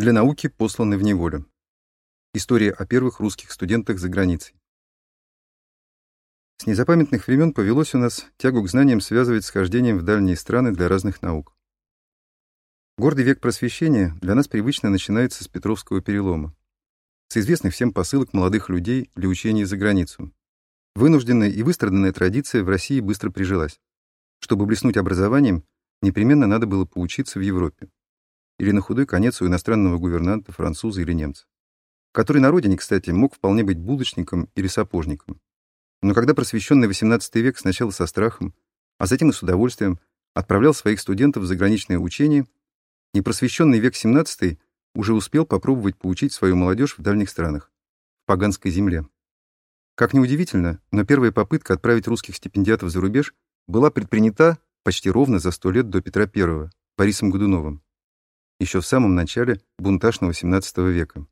Для науки посланы в неволю. История о первых русских студентах за границей. С незапамятных времен повелось у нас тягу к знаниям связывать с хождением в дальние страны для разных наук. Гордый век просвещения для нас привычно начинается с Петровского перелома, с известных всем посылок молодых людей для учения за границу. Вынужденная и выстраданная традиция в России быстро прижилась. Чтобы блеснуть образованием, непременно надо было поучиться в Европе. Или на худой конец у иностранного гувернанта, француза или немца. Который на родине, кстати, мог вполне быть булочником или сапожником. Но когда просвещенный XVIII век сначала со страхом, а затем и с удовольствием отправлял своих студентов в заграничное учение, непросвещенный век XVII уже успел попробовать поучить свою молодежь в дальних странах, в поганской земле. Как ни удивительно, но первая попытка отправить русских стипендиатов за рубеж была предпринята почти ровно за сто лет до Петра I Борисом Годуновым, еще в самом начале бунтажного XVII века.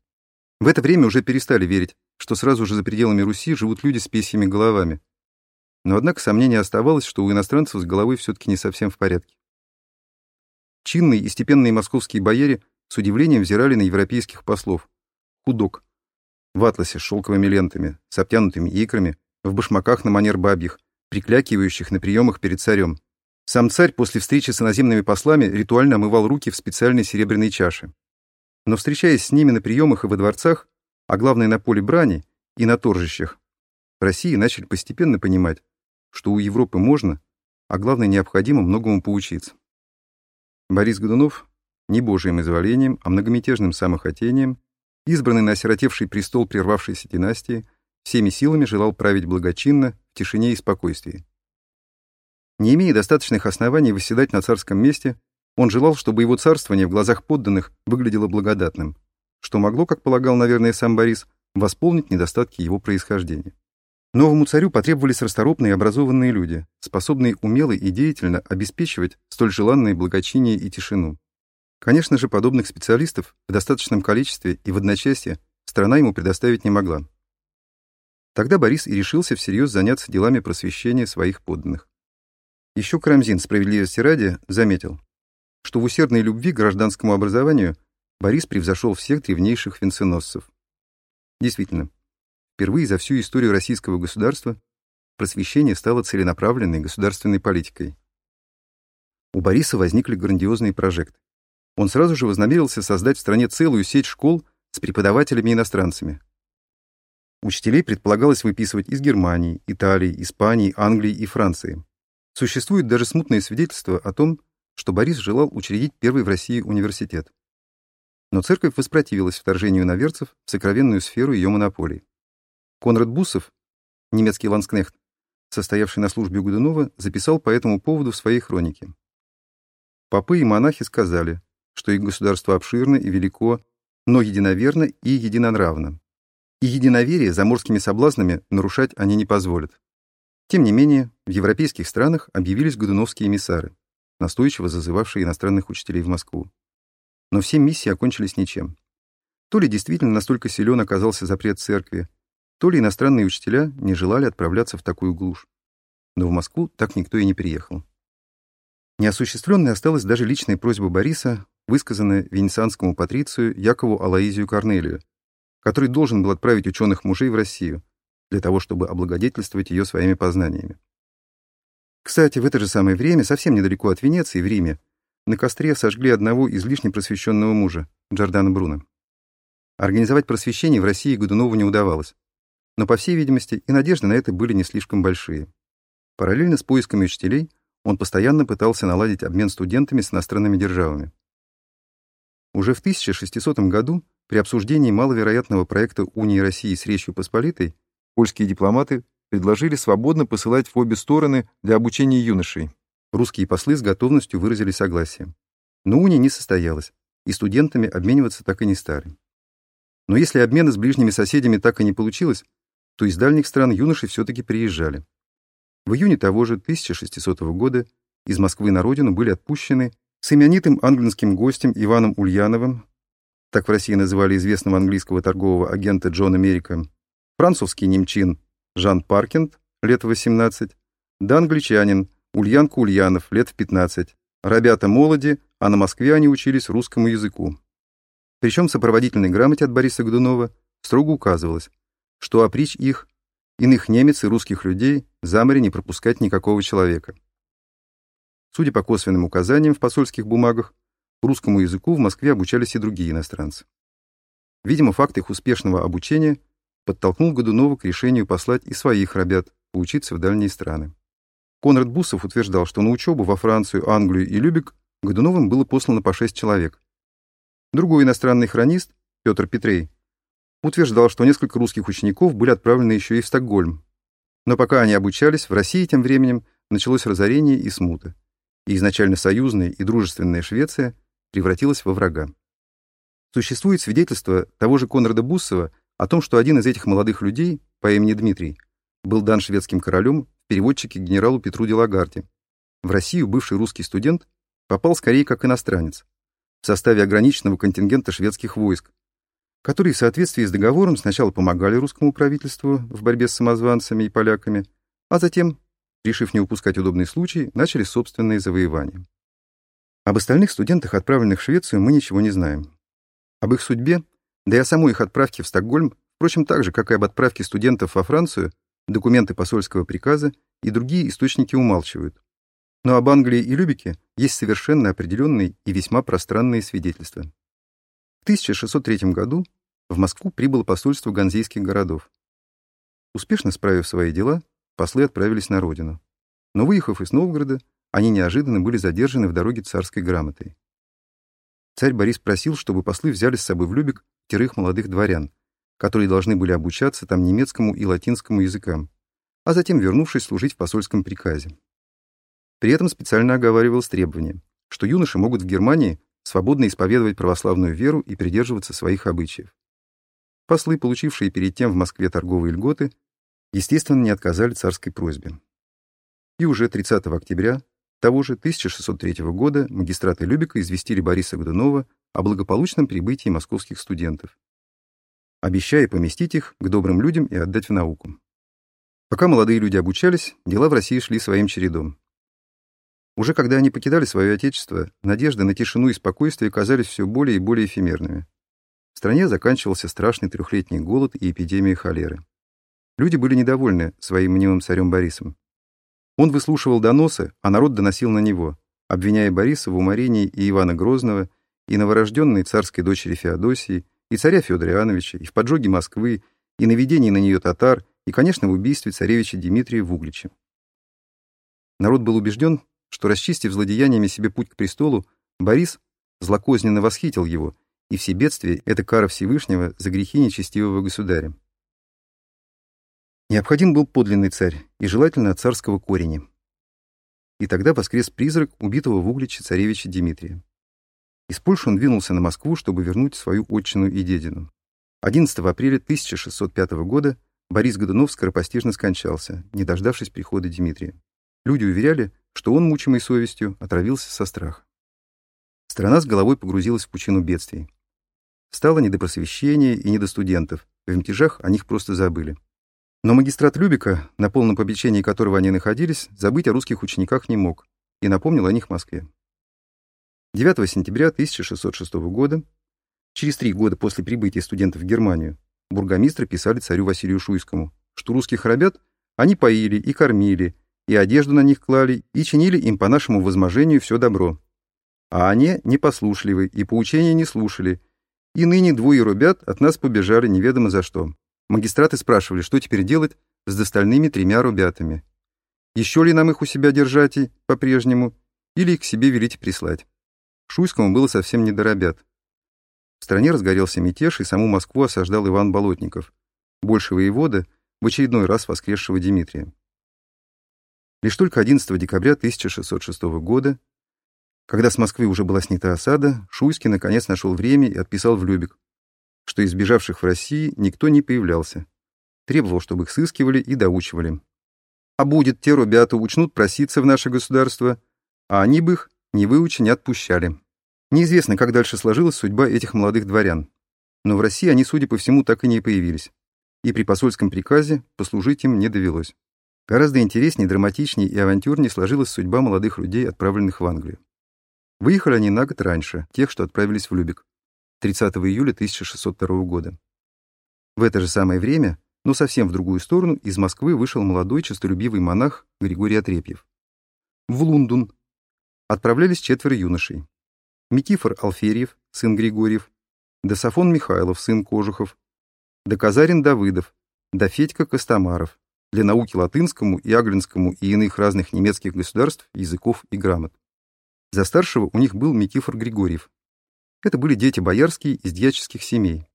В это время уже перестали верить, что сразу же за пределами Руси живут люди с песьями головами. Но однако сомнение оставалось, что у иностранцев с головой все-таки не совсем в порядке. Чинные и степенные московские бояре с удивлением взирали на европейских послов. Худок. В атласе с шелковыми лентами, с обтянутыми икрами, в башмаках на манер бабьих, приклякивающих на приемах перед царем. Сам царь после встречи с иноземными послами ритуально омывал руки в специальной серебряной чаше. Но встречаясь с ними на приемах и во дворцах, а главное на поле брани и на торжищах, в России начали постепенно понимать, что у Европы можно, а главное необходимо многому поучиться. Борис Годунов не божьим изволением, а многомятежным самохотением, избранный на осиротевший престол прервавшейся династии, всеми силами желал править благочинно, в тишине и спокойствии. Не имея достаточных оснований восседать на царском месте, он желал, чтобы его царствование в глазах подданных выглядело благодатным, что могло, как полагал, наверное, сам Борис, восполнить недостатки его происхождения. Новому царю потребовались расторопные и образованные люди, способные умело и деятельно обеспечивать столь желанные благочиние и тишину. Конечно же, подобных специалистов в достаточном количестве и в одночасье страна ему предоставить не могла. Тогда Борис и решился всерьез заняться делами просвещения своих подданных. Еще Карамзин, справедливости ради, заметил, что в усердной любви к гражданскому образованию Борис превзошел всех древнейших венценосцев. Действительно, впервые за всю историю российского государства просвещение стало целенаправленной государственной политикой. У Бориса возникли грандиозные прожекты. Он сразу же вознамерился создать в стране целую сеть школ с преподавателями-иностранцами. Учителей предполагалось выписывать из Германии, Италии, Испании, Англии и Франции. Существует даже смутное свидетельство о том, что Борис желал учредить первый в России университет. Но церковь воспротивилась вторжению наверцев в сокровенную сферу ее монополии. Конрад Бусов, немецкий ланскнехт, состоявший на службе у Годунова, записал по этому поводу в своей хронике. Попы и монахи сказали, что их государство обширно и велико, но единоверно и единонравно. И единоверие заморскими соблазнами нарушать они не позволят. Тем не менее, в европейских странах объявились годуновские эмиссары настойчиво зазывавшие иностранных учителей в Москву. Но все миссии окончились ничем. То ли действительно настолько силен оказался запрет церкви, то ли иностранные учителя не желали отправляться в такую глушь. Но в Москву так никто и не приехал. Неосуществленной осталась даже личная просьба Бориса, высказанная венецианскому патрицию Якову Алаизию Корнелию, который должен был отправить ученых мужей в Россию для того, чтобы облагодетельствовать ее своими познаниями. Кстати, в это же самое время, совсем недалеко от Венеции, в Риме, на костре сожгли одного излишне просвещенного мужа, Джордана Бруно. Организовать просвещение в России Годунову не удавалось. Но, по всей видимости, и надежды на это были не слишком большие. Параллельно с поисками учителей он постоянно пытался наладить обмен студентами с иностранными державами. Уже в 1600 году при обсуждении маловероятного проекта Унии России с Речью Посполитой польские дипломаты предложили свободно посылать в обе стороны для обучения юношей. Русские послы с готовностью выразили согласие. Но уния не состоялась, и студентами обмениваться так и не стали. Но если обмена с ближними соседями так и не получилось, то из дальних стран юноши все-таки приезжали. В июне того же 1600 года из Москвы на родину были отпущены с именитым английским гостем Иваном Ульяновым, так в России называли известного английского торгового агента Джона Мерика, французский немчин Жан Паркинд, лет 18, да англичанин Ульянка Ульянов, лет в 15. Ребята молоди, а на Москве они учились русскому языку. Причем сопроводительной грамоте от Бориса Годунова строго указывалось, что опричь их, иных немец и русских людей, за море не пропускать никакого человека. Судя по косвенным указаниям в посольских бумагах, русскому языку в Москве обучались и другие иностранцы. Видимо, факт их успешного обучения подтолкнул Годунова к решению послать и своих ребят поучиться в дальние страны. Конрад Бусов утверждал, что на учебу во Францию, Англию и Любек Годуновым было послано по шесть человек. Другой иностранный хронист, Петр Петрей, утверждал, что несколько русских учеников были отправлены еще и в Стокгольм. Но пока они обучались, в России тем временем началось разорение и смута, и изначально союзная и дружественная Швеция превратилась во врага. Существует свидетельство того же Конрада Буссова о том, что один из этих молодых людей по имени Дмитрий был дан шведским королем в переводчике генералу Петру Делагарте. В Россию бывший русский студент попал скорее как иностранец в составе ограниченного контингента шведских войск, которые в соответствии с договором сначала помогали русскому правительству в борьбе с самозванцами и поляками, а затем, решив не упускать удобный случай, начали собственные завоевания. Об остальных студентах, отправленных в Швецию, мы ничего не знаем. Об их судьбе, да и о самой их отправке в Стокгольм, впрочем, так же, как и об отправке студентов во Францию, документы посольского приказа и другие источники умалчивают. Но об Англии и Любике есть совершенно определенные и весьма пространные свидетельства. В 1603 году в Москву прибыло посольство ганзейских городов. Успешно справив свои дела, послы отправились на родину. Но выехав из Новгорода, они неожиданно были задержаны в дороге царской грамотой. Царь Борис просил, чтобы послы взяли с собой в Любек пятерых молодых дворян, которые должны были обучаться там немецкому и латинскому языкам, а затем, вернувшись, служить в посольском приказе. При этом специально оговаривалось требование, что юноши могут в Германии свободно исповедовать православную веру и придерживаться своих обычаев. Послы, получившие перед тем в Москве торговые льготы, естественно, не отказали царской просьбе. И уже 30 октября того же 1603 года магистраты Любека известили Бориса Годунова о благополучном прибытии московских студентов, обещая поместить их к добрым людям и отдать в науку. Пока молодые люди обучались, дела в России шли своим чередом. Уже когда они покидали свое отечество, надежды на тишину и спокойствие казались все более и более эфемерными. В стране заканчивался страшный трехлетний голод и эпидемия холеры. Люди были недовольны своим мнимым царем Борисом. Он выслушивал доносы, а народ доносил на него, обвиняя Бориса в уморении и Ивана Грозного, и новорожденной царской дочери Феодосии, и царя Федора Иоанновича, и в поджоге Москвы, и наведении на нее татар, и, конечно, в убийстве царевича Дмитрия в Угличе. Народ был убежден, что, расчистив злодеяниями себе путь к престолу, Борис злокозненно восхитил его, и все бедствия — это кара Всевышнего за грехи нечестивого государя. Необходим был подлинный царь, и желательно царского корени. И тогда воскрес призрак убитого в Угличе царевича Дмитрия. Из Польши он двинулся на Москву, чтобы вернуть свою отчину и дедину. 11 апреля 1605 года Борис Годунов скоропостижно скончался, не дождавшись прихода Дмитрия. Люди уверяли, что он, мучимый совестью, отравился со страха. Страна с головой погрузилась в пучину бедствий. Стало не до просвещения и не до студентов. В мятежах о них просто забыли. Но магистрат Любика, на полном попечении которого они находились, забыть о русских учениках не мог и напомнил о них Москве. 9 сентября 1606 года, через три года после прибытия студентов в Германию, бургомистры писали царю Василию Шуйскому, что русских ребят они поили и кормили, и одежду на них клали, и чинили им по нашему возможению все добро. А они непослушливы и поучения не слушали, и ныне двое ребят от нас побежали неведомо за что. Магистраты спрашивали, что теперь делать с достальными тремя ребятами. Еще ли нам их у себя держать и по-прежнему, или к себе велить прислать? Шуйскому было совсем не до ребят. В стране разгорелся мятеж, и саму Москву осаждал Иван Болотников, больше воевода, в очередной раз воскресшего Дмитрия. Лишь только 11 декабря 1606 года, когда с Москвы уже была снята осада, Шуйский наконец нашел время и отписал в Любек, что из бежавших в России никто не появлялся. Требовал, чтобы их сыскивали и доучивали. А будет, те ребята учнут проситься в наше государство, а они бы их, не выучи, не отпущали. Неизвестно, как дальше сложилась судьба этих молодых дворян. Но в России они, судя по всему, так и не появились. И при посольском приказе послужить им не довелось. Гораздо интереснее, драматичнее и авантюрнее сложилась судьба молодых людей, отправленных в Англию. Выехали они на год раньше, тех, что отправились в Любек. 30 июля 1602 года. В это же самое время, но совсем в другую сторону, из Москвы вышел молодой честолюбивый монах Григорий Отрепьев. В Лундун отправлялись четверо юношей. Микифор Алферьев, сын Григорьев, Дософон Михайлов, сын Кожухов, Доказарин Давыдов, да Федька Костомаров для науки латынскому и аглинскому и иных разных немецких государств, языков и грамот. За старшего у них был Микифор Григорьев. Это были дети боярские из дьяческих семей.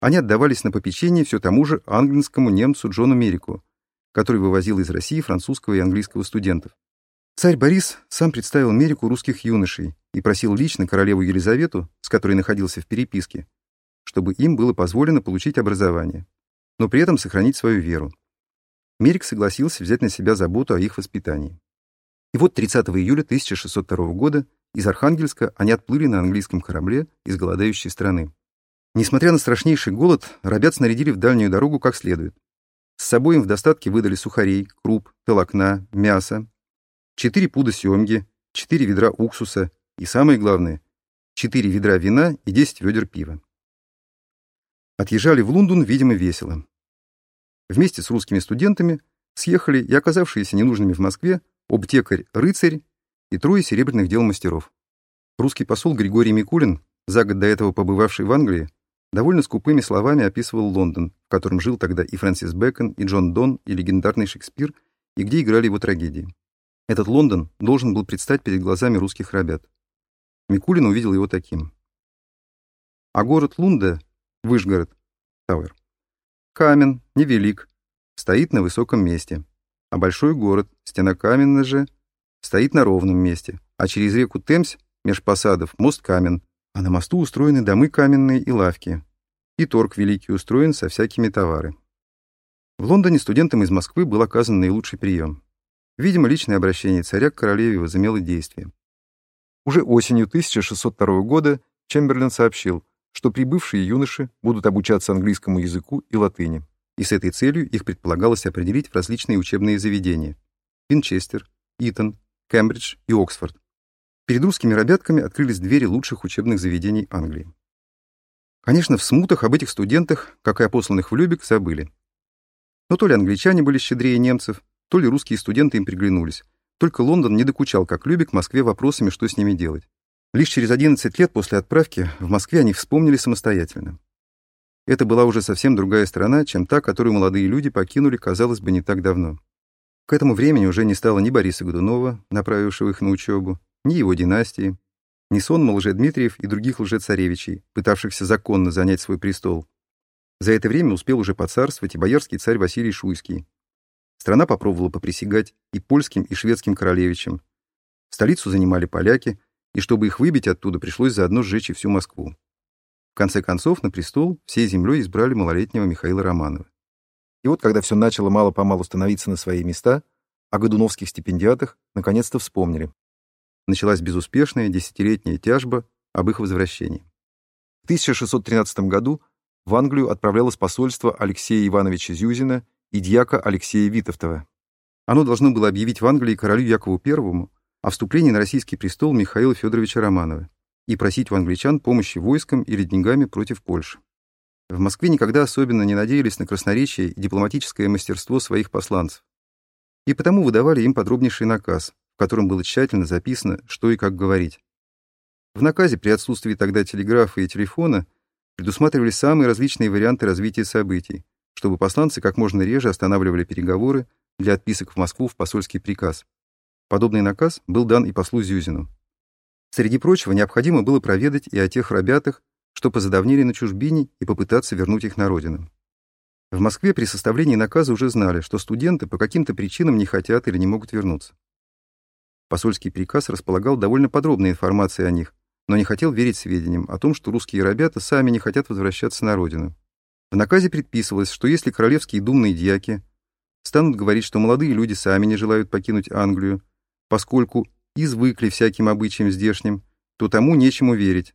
Они отдавались на попечение все тому же английскому немцу Джону Мерику, который вывозил из России французского и английского студентов. Царь Борис сам представил Мерику русских юношей и просил лично королеву Елизавету, с которой находился в переписке, чтобы им было позволено получить образование, но при этом сохранить свою веру. Мерик согласился взять на себя заботу о их воспитании. И вот 30 июля 1602 года из Архангельска они отплыли на английском корабле из голодающей страны. Несмотря на страшнейший голод, рабят снарядили в дальнюю дорогу как следует. С собой им в достатке выдали сухарей, круп, толокна, мясо. 4 пуда семги, 4 ведра уксуса и, самое главное, 4 ведра вина и 10 ведер пива. Отъезжали в Лондон, видимо, весело. Вместе с русскими студентами съехали и оказавшиеся ненужными в Москве обтекарь-рыцарь и трое серебряных дел мастеров. Русский посол Григорий Микулин, за год до этого побывавший в Англии, довольно скупыми словами описывал Лондон, в котором жил тогда и Фрэнсис Бэкон, и Джон Дон, и легендарный Шекспир, и где играли его трагедии. Этот Лондон должен был предстать перед глазами русских ребят. Микулин увидел его таким. А город Лунда, Выжгород, Тауэр, камен, невелик, стоит на высоком месте, а большой город, стена каменная же, стоит на ровном месте, а через реку Темсь, меж посадов, мост камен, а на мосту устроены домы каменные и лавки. И торг великий устроен со всякими товары. В Лондоне студентам из Москвы был оказан наилучший прием. Видимо, личное обращение царя к королеве возымело действие. Уже осенью 1602 года Чемберлен сообщил, что прибывшие юноши будут обучаться английскому языку и латыни, и с этой целью их предполагалось определить в различные учебные заведения — Винчестер, Итон, Кембридж и Оксфорд. Перед русскими ребятками открылись двери лучших учебных заведений Англии. Конечно, в смутах об этих студентах, как и о посланных в Любек, забыли. Но то ли англичане были щедрее немцев, то ли русские студенты им приглянулись. Только Лондон не докучал, как Любек, Москве вопросами, что с ними делать. Лишь через 11 лет после отправки в Москве они вспомнили самостоятельно. Это была уже совсем другая страна, чем та, которую молодые люди покинули, казалось бы, не так давно. К этому времени уже не стало ни Бориса Годунова, направившего их на учебу, ни его династии, ни сонма лжедмитриев и других лжецаревичей, пытавшихся законно занять свой престол. За это время успел уже поцарствовать и боярский царь Василий Шуйский. Страна попробовала поприсягать и польским, и шведским королевичам. Столицу занимали поляки, и чтобы их выбить оттуда, пришлось заодно сжечь и всю Москву. В конце концов, на престол всей землей избрали малолетнего Михаила Романова. И вот, когда все начало мало-помалу становиться на свои места, о годуновских стипендиатах наконец-то вспомнили. Началась безуспешная десятилетняя тяжба об их возвращении. В 1613 году в Англию отправлялось посольство Алексея Ивановича Зюзина и дьяка Алексея Витовтова. Оно должно было объявить в Англии королю Якову I о вступлении на российский престол Михаила Федоровича Романова и просить у англичан помощи войском или деньгами против Польши. В Москве никогда особенно не надеялись на красноречие и дипломатическое мастерство своих посланцев. И потому выдавали им подробнейший наказ, в котором было тщательно записано, что и как говорить. В наказе при отсутствии тогда телеграфа и телефона предусматривались самые различные варианты развития событий, чтобы посланцы как можно реже останавливали переговоры для отписок в Москву в посольский приказ. Подобный наказ был дан и послу Зюзину. Среди прочего, необходимо было проведать и о тех ребятах, что позадавнили на чужбине и попытаться вернуть их на родину. В Москве при составлении наказа уже знали, что студенты по каким-то причинам не хотят или не могут вернуться. Посольский приказ располагал довольно подробной информацией о них, но не хотел верить сведениям о том, что русские ребята сами не хотят возвращаться на родину. В наказе предписывалось, что если королевские думные дьяки станут говорить, что молодые люди сами не желают покинуть Англию, поскольку извыкли всяким обычаям здешним, то тому нечему верить,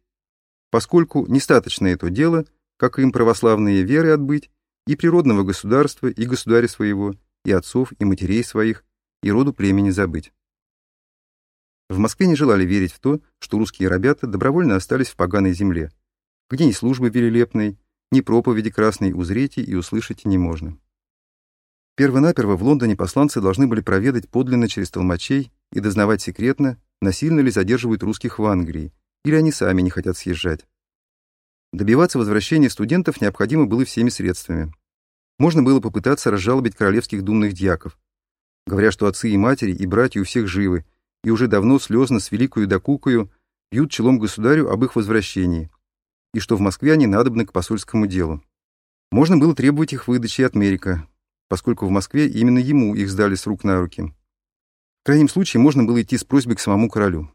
поскольку нестаточно это дело, как им православные веры отбыть, и природного государства, и государя своего, и отцов, и матерей своих, и роду племени забыть. В Москве не желали верить в то, что русские ребята добровольно остались в поганой земле, где ни службы велилепной, ни проповеди красной узрете и услышите не можно. Первонаперво в Лондоне посланцы должны были проведать подлинно через толмачей и дознавать секретно, насильно ли задерживают русских в Англии, или они сами не хотят съезжать. Добиваться возвращения студентов необходимо было всеми средствами. Можно было попытаться разжалобить королевских думных дьяков, говоря, что отцы и матери и братья у всех живы, и уже давно слезно с великою докукою бьют челом государю об их возвращении, и что в Москве они надобны к посольскому делу. Можно было требовать их выдачи от Мерика, поскольку в Москве именно ему их сдали с рук на руки. В крайнем случае можно было идти с просьбой к самому королю.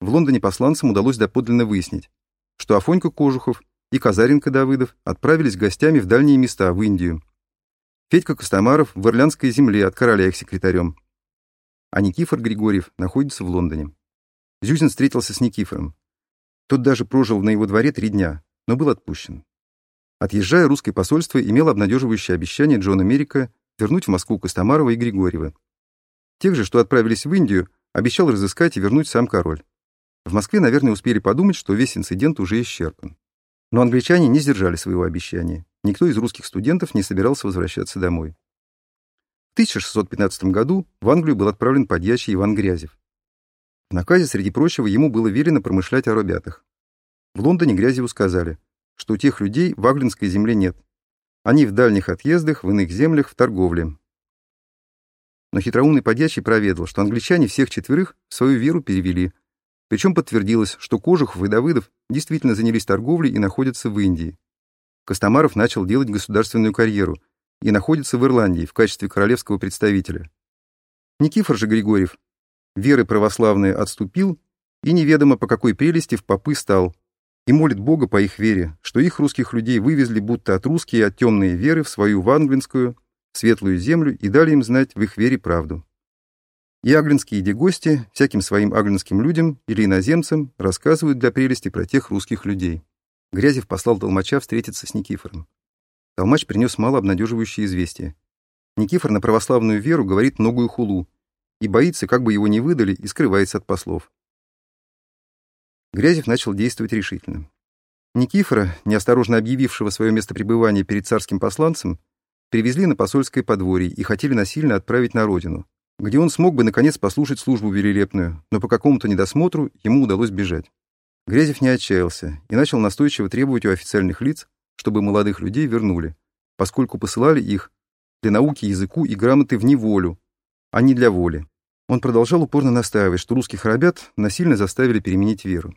В Лондоне посланцам удалось доподлинно выяснить, что Афонька Кожухов и Казаренко Давыдов отправились гостями в дальние места, в Индию. Федька Костомаров в Ирландской земле от короля их секретарем. А Никифор Григорьев находится в Лондоне. Зюзин встретился с Никифором. Тот даже прожил на его дворе три дня, но был отпущен. Отъезжая, русское посольство имело обнадеживающее обещание Джона Мерика вернуть в Москву Костомарова и Григорьева. Тех же, что отправились в Индию, обещал разыскать и вернуть сам король. В Москве, наверное, успели подумать, что весь инцидент уже исчерпан. Но англичане не сдержали своего обещания. Никто из русских студентов не собирался возвращаться домой. В 1615 году в Англию был отправлен подьячий Иван Грязев. В наказе, среди прочего, ему было велено промышлять о ребятах. В Лондоне Грязеву сказали – что у тех людей в Аглинской земле нет. Они в дальних отъездах, в иных землях, в торговле. Но хитроумный подьячий проведал, что англичане всех четверых в свою веру перевели. Причем подтвердилось, что Кожухов и Давыдов действительно занялись торговлей и находятся в Индии. Костомаров начал делать государственную карьеру и находится в Ирландии в качестве королевского представителя. Никифор же Григорьев веры православные отступил и неведомо по какой прелести в попы стал, и молит Бога по их вере, что их русских людей вывезли будто от русские от темной веры в свою ванглинскую, светлую землю и дали им знать в их вере правду. И аглинские гости всяким своим аглинским людям или иноземцам рассказывают для прелести про тех русских людей. Грязев послал толмача встретиться с Никифором. Толмач принес мало обнадеживающее известие. Никифор на православную веру говорит многую хулу и боится, как бы его не выдали, и скрывается от послов. Грязев начал действовать решительно. Никифора, неосторожно объявившего свое место пребывания перед царским посланцем, привезли на посольское подворье и хотели насильно отправить на родину, где он смог бы, наконец, послушать службу велилепную, но по какому-то недосмотру ему удалось бежать. Грязев не отчаялся и начал настойчиво требовать у официальных лиц, чтобы молодых людей вернули, поскольку посылали их для науки языку и грамоты в неволю, а не для воли. Он продолжал упорно настаивать, что русских ребят насильно заставили переменить веру.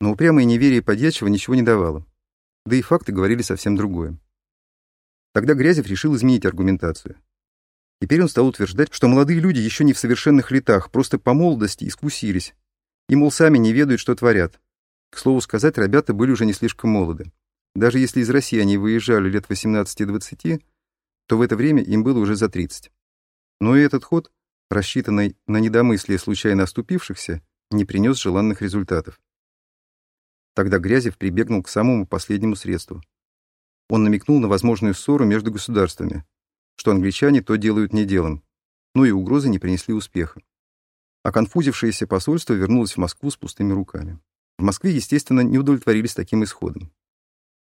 Но упрямое неверие подьячего ничего не давало. Да и факты говорили совсем другое. Тогда Грязев решил изменить аргументацию. Теперь он стал утверждать, что молодые люди еще не в совершенных летах, просто по молодости искусились. И, мол, сами не ведают, что творят. К слову сказать, ребята были уже не слишком молоды. Даже если из России они выезжали лет 18-20, то в это время им было уже за 30. Но и этот ход рассчитанный на недомыслие случайно оступившихся, не принес желанных результатов. Тогда Грязев прибегнул к самому последнему средству. Он намекнул на возможную ссору между государствами, что англичане то делают не делом, но и угрозы не принесли успеха. А конфузившееся посольство вернулось в Москву с пустыми руками. В Москве, естественно, не удовлетворились таким исходом.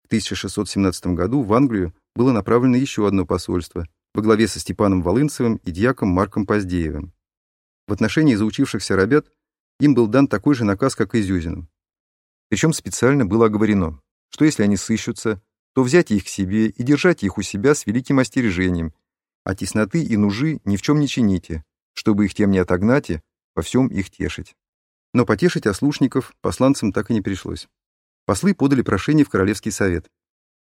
В 1617 году в Англию было направлено еще одно посольство — во главе со Степаном Волынцевым и дьяком Марком Поздеевым. В отношении заучившихся ребят им был дан такой же наказ, как и Зюзину. Причем специально было оговорено, что если они сыщутся, то взять их к себе и держать их у себя с великим остережением, а тесноты и нужи ни в чем не чините, чтобы их тем не отогнать и во всем их тешить. Но потешить ослушников посланцам так и не пришлось. Послы подали прошение в Королевский совет.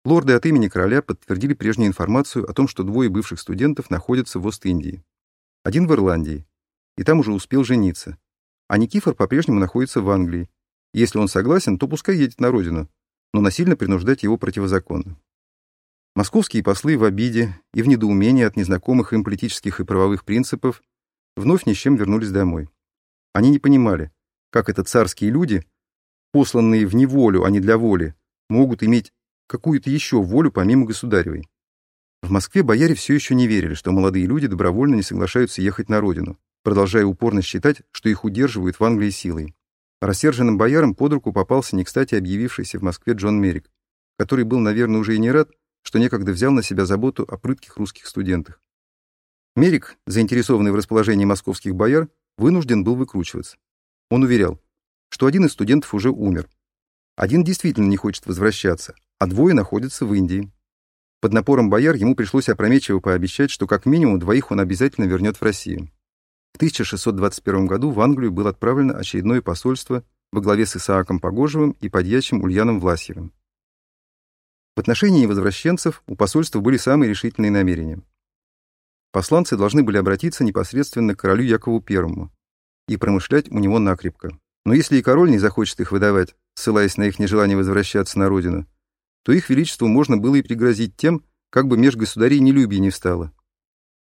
Лорды от имени короля подтвердили прежнюю информацию о том, что двое бывших студентов находятся в Ост-Индии. Один в Ирландии, и там уже успел жениться. А Никифор по-прежнему находится в Англии. Если он согласен, то пускай едет на родину, но насильно принуждать его противозаконно. Московские послы в обиде и в недоумении от незнакомых им политических и правовых принципов вновь ни с чем вернулись домой. Они не понимали, как это царские люди, посланные в неволю, а не для воли, могут иметь какую-то еще волю помимо государевой. В Москве бояре все еще не верили, что молодые люди добровольно не соглашаются ехать на родину, продолжая упорно считать, что их удерживают в Англии силой. Рассерженным боярам под руку попался не кстати объявившийся в Москве Джон Мерик, который был, наверное, уже и не рад, что некогда взял на себя заботу о прытких русских студентах. Мерик, заинтересованный в расположении московских бояр, вынужден был выкручиваться. Он уверял, что один из студентов уже умер. Один действительно не хочет возвращаться, а двое находятся в Индии. Под напором бояр ему пришлось опрометчиво пообещать, что как минимум двоих он обязательно вернет в Россию. В 1621 году в Англию было отправлено очередное посольство во главе с Исааком Погожевым и подьячим Ульяном Власьевым. В отношении возвращенцев у посольства были самые решительные намерения. Посланцы должны были обратиться непосредственно к королю Якову I и промышлять у него накрепко. Но если и король не захочет их выдавать, ссылаясь на их нежелание возвращаться на родину, то их величеству можно было и пригрозить тем, как бы меж государей нелюбие не встало.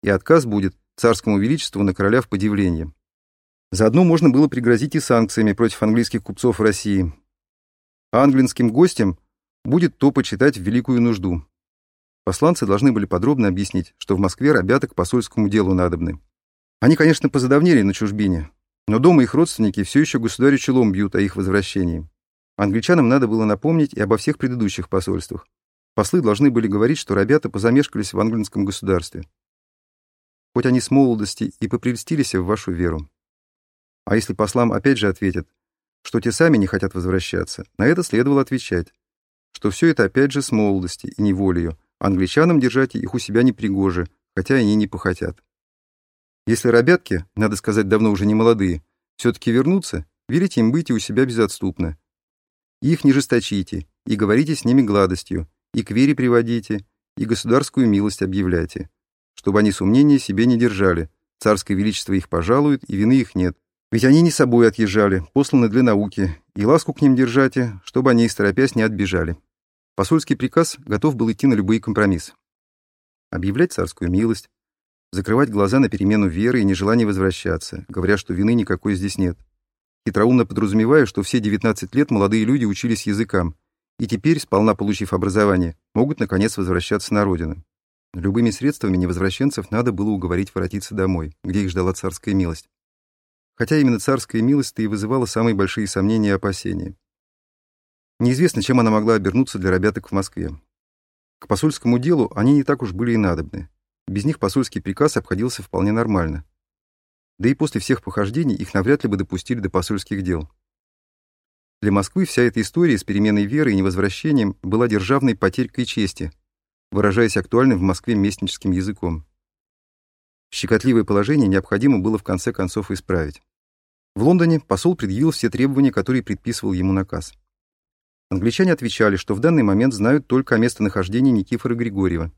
И отказ будет царскому величеству на короля в подивление. Заодно можно было пригрозить и санкциями против английских купцов России. А англинским гостям будет то почитать в великую нужду. Посланцы должны были подробно объяснить, что в Москве ребята к посольскому делу надобны. Они, конечно, позадавнели на чужбине, но дома их родственники все еще государю челом бьют о их возвращении. Англичанам надо было напомнить и обо всех предыдущих посольствах. Послы должны были говорить, что ребята позамешкались в английском государстве. Хоть они с молодости и попрельстились в вашу веру. А если послам опять же ответят, что те сами не хотят возвращаться, на это следовало отвечать, что все это опять же с молодости и неволею, англичанам держать их у себя непригоже, хотя они не похотят. Если ребятки, надо сказать, давно уже не молодые, все-таки вернутся, верите им быть и у себя безотступно. Их не жесточите, и говорите с ними гладостью, и к вере приводите, и государскую милость объявляйте, чтобы они сомнения себе не держали, царское величество их пожалует, и вины их нет, ведь они не собой отъезжали, посланы для науки, и ласку к ним держате, чтобы они, торопясь, не отбежали. Посольский приказ готов был идти на любые компромиссы. Объявлять царскую милость, закрывать глаза на перемену веры и нежелание возвращаться, говоря, что вины никакой здесь нет. Хитроумно подразумевая, что все 19 лет молодые люди учились языкам, и теперь, сполна получив образование, могут, наконец, возвращаться на родину. Любыми средствами невозвращенцев надо было уговорить воротиться домой, где их ждала царская милость хотя именно царская милость и вызывала самые большие сомнения и опасения. Неизвестно, чем она могла обернуться для ребяток в Москве. К посольскому делу они не так уж были и надобны. Без них посольский приказ обходился вполне нормально. Да и после всех похождений их навряд ли бы допустили до посольских дел. Для Москвы вся эта история с переменой веры и невозвращением была державной потерькой чести, выражаясь актуальным в Москве местническим языком. Щекотливое положение необходимо было в конце концов исправить. В Лондоне посол предъявил все требования, которые предписывал ему наказ. Англичане отвечали, что в данный момент знают только о местонахождении Никифора Григорьева.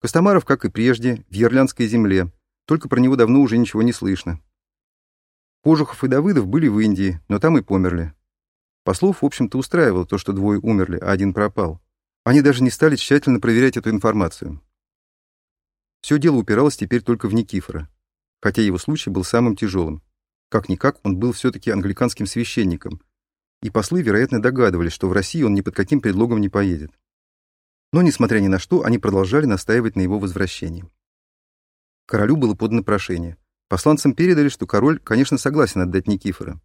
Костомаров, как и прежде, в Ярлянской земле, только про него давно уже ничего не слышно. Кожухов и Давыдов были в Индии, но там и померли. Послов, в общем-то, устраивало то, что двое умерли, а один пропал. Они даже не стали тщательно проверять эту информацию. Все дело упиралось теперь только в Никифора, хотя его случай был самым тяжелым. Как-никак он был все-таки англиканским священником, и послы, вероятно, догадывались, что в России он ни под каким предлогом не поедет. Но, несмотря ни на что, они продолжали настаивать на его возвращении. Королю было подано прошение. Посланцам передали, что король, конечно, согласен отдать Никифора.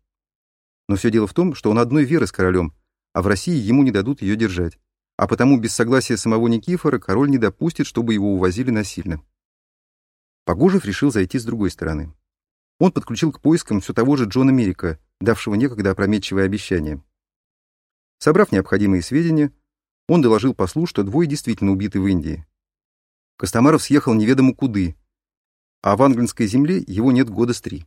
Но все дело в том, что он одной веры с королем, а в России ему не дадут ее держать. А потому без согласия самого Никифора король не допустит, чтобы его увозили насильно. Погожев решил зайти с другой стороны. Он подключил к поискам все того же Джона Мерика, давшего некогда опрометчивое обещание. Собрав необходимые сведения, он доложил послу, что двое действительно убиты в Индии. Костомаров съехал неведомо куды, а в английской земле его нет года с три.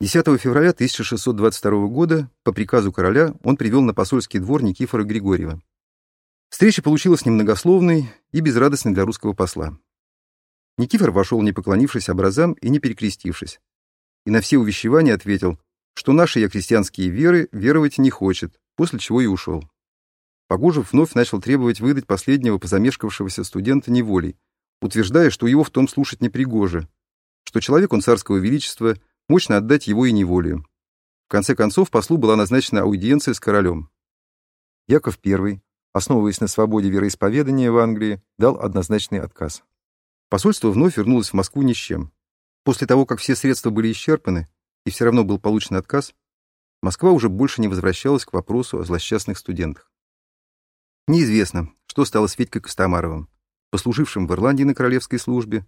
10 февраля 1622 года по приказу короля он привел на посольский двор Никифора Григорьева. Встреча получилась немногословной и безрадостной для русского посла. Никифор вошел, не поклонившись образам и не перекрестившись, и на все увещевания ответил, что наши я христианские веры веровать не хочет, после чего и ушел. Погожев вновь начал требовать выдать последнего позамешкавшегося студента неволей, утверждая, что его в том слушать непригоже, что человек он царского величества, мощно отдать его и неволею. В конце концов, послу была назначена аудиенция с королем. Яков I, основываясь на свободе вероисповедания в Англии, дал однозначный отказ. Посольство вновь вернулось в Москву ни с чем. После того, как все средства были исчерпаны, и все равно был получен отказ, Москва уже больше не возвращалась к вопросу о злосчастных студентах. Неизвестно, что стало с Федькой Костомаровым, послужившим в Ирландии на королевской службе,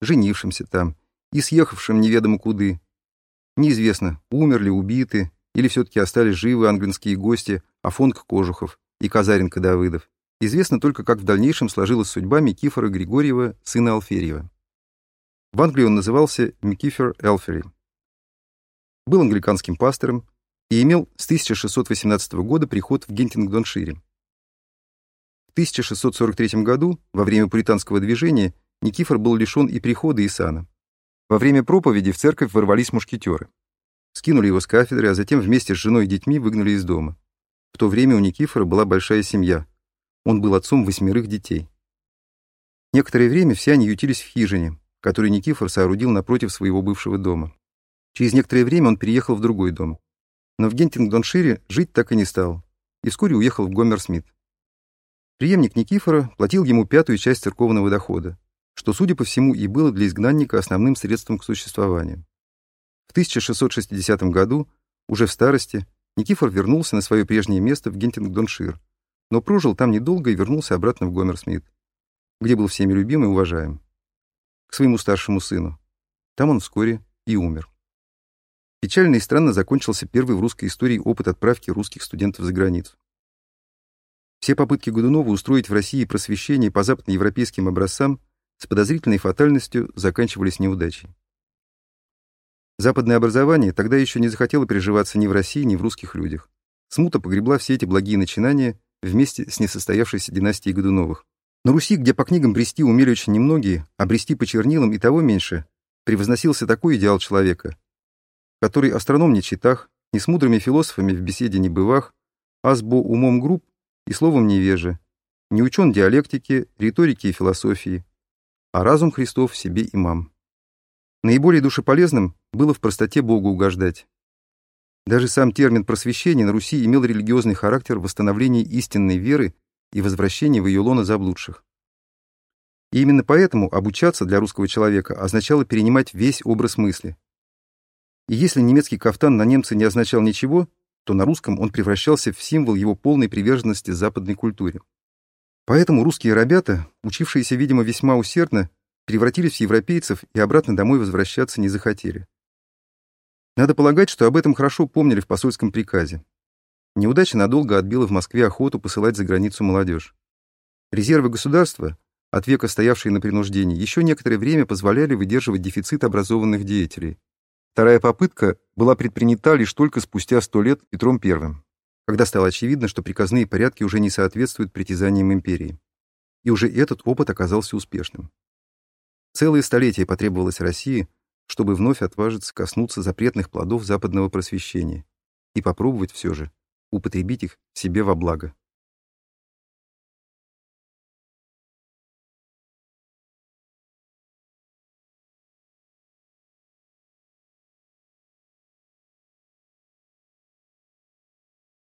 женившимся там и съехавшим неведомо куды. Неизвестно, умерли, убиты, или все-таки остались живы английские гости Афонг Кожухов и Казаренко Давыдов. Известно только, как в дальнейшем сложилась судьба Микифора Григорьева, сына Алферьева. В Англии он назывался Микифер Элфери. Был англиканским пастором и имел с 1618 года приход в Гентингдоншире. В 1643 году, во время пуританского движения, Никифор был лишен и прихода, и сана. Во время проповеди в церковь ворвались мушкетеры. Скинули его с кафедры, а затем вместе с женой и детьми выгнали из дома. В то время у Никифора была большая семья. Он был отцом восьмерых детей. Некоторое время все они ютились в хижине, которую Никифор соорудил напротив своего бывшего дома. Через некоторое время он переехал в другой дом. Но в Гентингдоншире жить так и не стал, и вскоре уехал в Гомерсмит. Преемник Никифора платил ему пятую часть церковного дохода, что, судя по всему, и было для изгнанника основным средством к существованию. В 1660 году, уже в старости, Никифор вернулся на свое прежнее место в Гентингдоншир, но прожил там недолго и вернулся обратно в Гомерсмит, где был всеми любим и уважаем, к своему старшему сыну. Там он вскоре и умер. Печально и странно закончился первый в русской истории опыт отправки русских студентов за границу. Все попытки Годунова устроить в России просвещение по западноевропейским образцам с подозрительной фатальностью заканчивались неудачей. Западное образование тогда еще не захотело приживаться ни в России, ни в русских людях. Смута погребла все эти благие начинания вместе с несостоявшейся династией Годуновых. На Руси, где по книгам брести умели очень немногие, а брести по чернилам и того меньше, превозносился такой идеал человека, который астроном не читах, ни с мудрыми философами в беседе не бывах, а с бо умом групп и словом невеже, не учен диалектики, риторики и философии, а разум Христов себе имам. Наиболее душеполезным было в простоте Богу угождать. Даже сам термин «просвещение» на Руси имел религиозный характер восстановления истинной веры и возвращения в ее лоно заблудших. И именно поэтому обучаться для русского человека означало перенимать весь образ мысли, и если немецкий кафтан на немца не означал ничего, то на русском он превращался в символ его полной приверженности западной культуре. Поэтому русские ребята, учившиеся, видимо, весьма усердно, превратились в европейцев и обратно домой возвращаться не захотели. Надо полагать, что об этом хорошо помнили в посольском приказе. Неудача надолго отбила в Москве охоту посылать за границу молодежь. Резервы государства, от века стоявшие на принуждении, еще некоторое время позволяли выдерживать дефицит образованных деятелей, Вторая попытка была предпринята лишь только спустя сто лет Петром I, когда стало очевидно, что приказные порядки уже не соответствуют притязаниям империи. И уже этот опыт оказался успешным. Целые столетия потребовалось России, чтобы вновь отважиться коснуться запретных плодов западного просвещения и попробовать все же употребить их себе во благо.